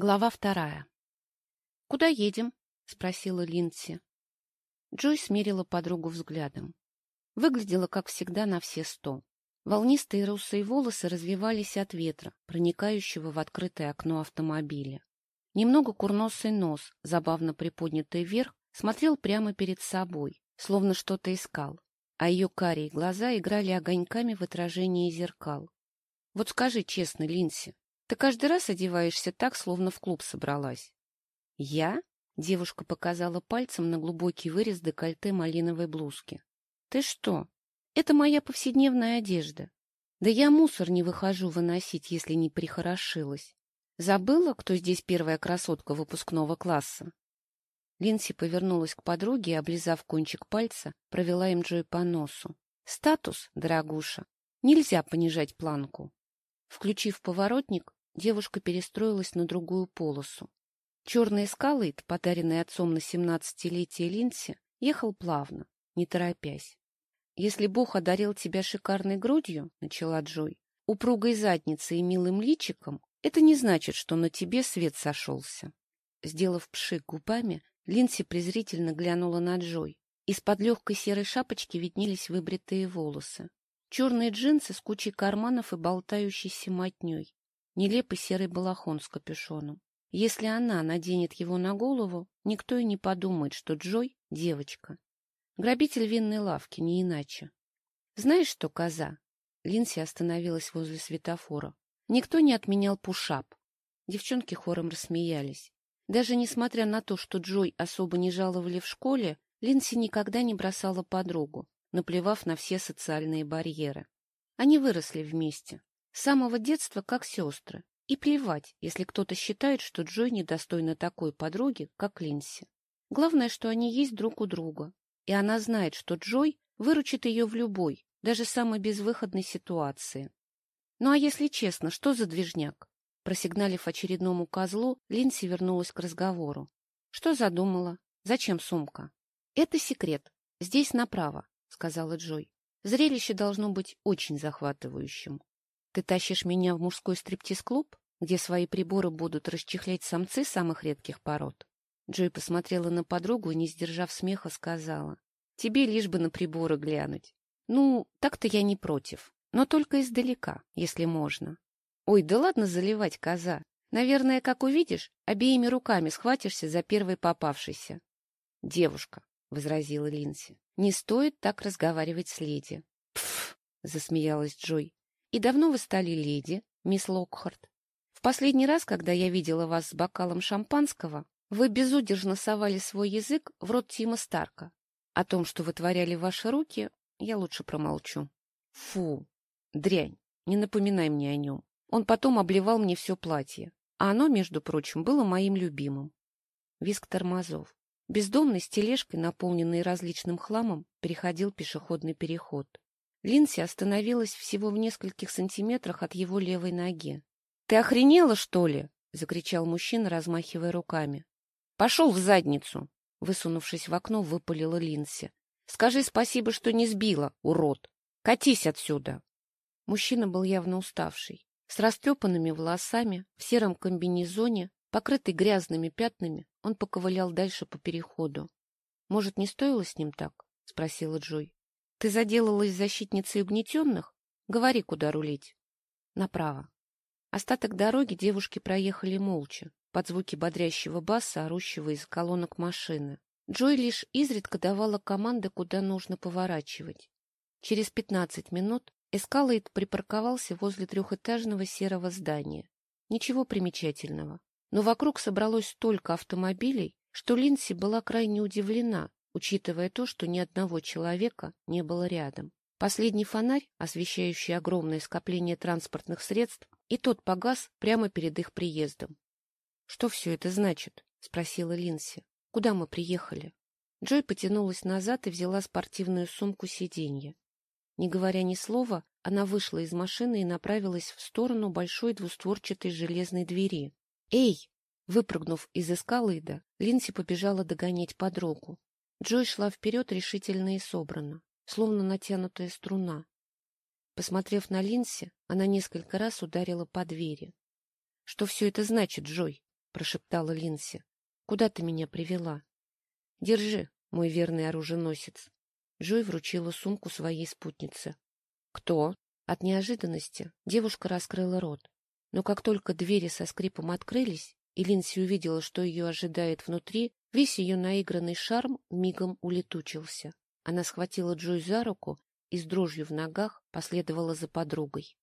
Глава вторая. «Куда едем?» — спросила Линдси. Джой смерила подругу взглядом. Выглядела, как всегда, на все сто. Волнистые русые волосы развивались от ветра, проникающего в открытое окно автомобиля. Немного курносый нос, забавно приподнятый вверх, смотрел прямо перед собой, словно что-то искал, а ее карие глаза играли огоньками в отражении зеркал. Вот скажи честно, Линси, ты каждый раз одеваешься так, словно в клуб собралась. — Я? — девушка показала пальцем на глубокий вырез декольте малиновой блузки. — Ты что? Это моя повседневная одежда. Да я мусор не выхожу выносить, если не прихорошилась. Забыла, кто здесь первая красотка выпускного класса? Линси повернулась к подруге и, облизав кончик пальца, провела им Джой по носу. Статус, дорогуша. Нельзя понижать планку. Включив поворотник, девушка перестроилась на другую полосу. Черный эскалейт, подаренный отцом на семнадцатилетие Линси, ехал плавно, не торопясь. — Если Бог одарил тебя шикарной грудью, — начала Джой, — упругой задницей и милым личиком, это не значит, что на тебе свет сошелся. Сделав пшик губами, Линси презрительно глянула на Джой. Из-под легкой серой шапочки виднелись выбритые волосы. Черные джинсы с кучей карманов и болтающейся мотней нелепый серый балахон с капюшоном. Если она наденет его на голову, никто и не подумает, что Джой — девочка. Грабитель винной лавки, не иначе. Знаешь что, коза? Линси остановилась возле светофора. Никто не отменял пушап. Девчонки хором рассмеялись. Даже несмотря на то, что Джой особо не жаловали в школе, Линси никогда не бросала подругу, наплевав на все социальные барьеры. Они выросли вместе. Самого детства как сестры. И плевать, если кто-то считает, что Джой недостойна такой подруги, как Линси. Главное, что они есть друг у друга. И она знает, что Джой выручит ее в любой, даже самой безвыходной ситуации. Ну а если честно, что за движняк? Просигналив очередному козлу, Линси вернулась к разговору. Что задумала? Зачем сумка? Это секрет. Здесь направо, сказала Джой. Зрелище должно быть очень захватывающим. Ты тащишь меня в мужской стриптиз-клуб, где свои приборы будут расчехлять самцы самых редких пород? Джой посмотрела на подругу и, не сдержав смеха, сказала. Тебе лишь бы на приборы глянуть. Ну, так-то я не против, но только издалека, если можно. Ой, да ладно заливать, коза. Наверное, как увидишь, обеими руками схватишься за первый попавшийся. — Девушка, — возразила Линси, — не стоит так разговаривать с леди. — Пф, — засмеялась Джой. И давно вы стали леди, мисс Локхарт? В последний раз, когда я видела вас с бокалом шампанского, вы безудержно совали свой язык в рот Тима Старка. О том, что вытворяли ваши руки, я лучше промолчу. Фу, дрянь, не напоминай мне о нем. Он потом обливал мне все платье, а оно, между прочим, было моим любимым. Виск тормозов. Бездомный с тележкой, наполненной различным хламом, переходил пешеходный переход. Линси остановилась всего в нескольких сантиметрах от его левой ноги. — Ты охренела, что ли? — закричал мужчина, размахивая руками. — Пошел в задницу! — высунувшись в окно, выпалила Линси. — Скажи спасибо, что не сбила, урод! Катись отсюда! Мужчина был явно уставший. С растрепанными волосами, в сером комбинезоне, покрытый грязными пятнами, он поковылял дальше по переходу. — Может, не стоило с ним так? — спросила Джой. Ты заделалась защитницей угнетенных? Говори, куда рулить. Направо. Остаток дороги девушки проехали молча, под звуки бодрящего баса, орущего из колонок машины. Джой лишь изредка давала команды, куда нужно поворачивать. Через пятнадцать минут Эскалейт припарковался возле трехэтажного серого здания. Ничего примечательного. Но вокруг собралось столько автомобилей, что Линси была крайне удивлена, учитывая то, что ни одного человека не было рядом. Последний фонарь, освещающий огромное скопление транспортных средств, и тот погас прямо перед их приездом. — Что все это значит? — спросила Линси. — Куда мы приехали? Джой потянулась назад и взяла спортивную сумку сиденья. Не говоря ни слова, она вышла из машины и направилась в сторону большой двустворчатой железной двери. «Эй!» Выпрыгнув из эскалейда, Линси побежала догонять подругу. Джой шла вперед решительно и собрано, словно натянутая струна. Посмотрев на Линси, она несколько раз ударила по двери. — Что все это значит, Джой? — прошептала Линси. Куда ты меня привела? Держи, мой верный оруженосец. Джой вручила сумку своей спутнице. Кто? От неожиданности девушка раскрыла рот. Но как только двери со скрипом открылись, и Линси увидела, что ее ожидает внутри, весь ее наигранный шарм мигом улетучился. Она схватила Джой за руку и с дрожью в ногах последовала за подругой.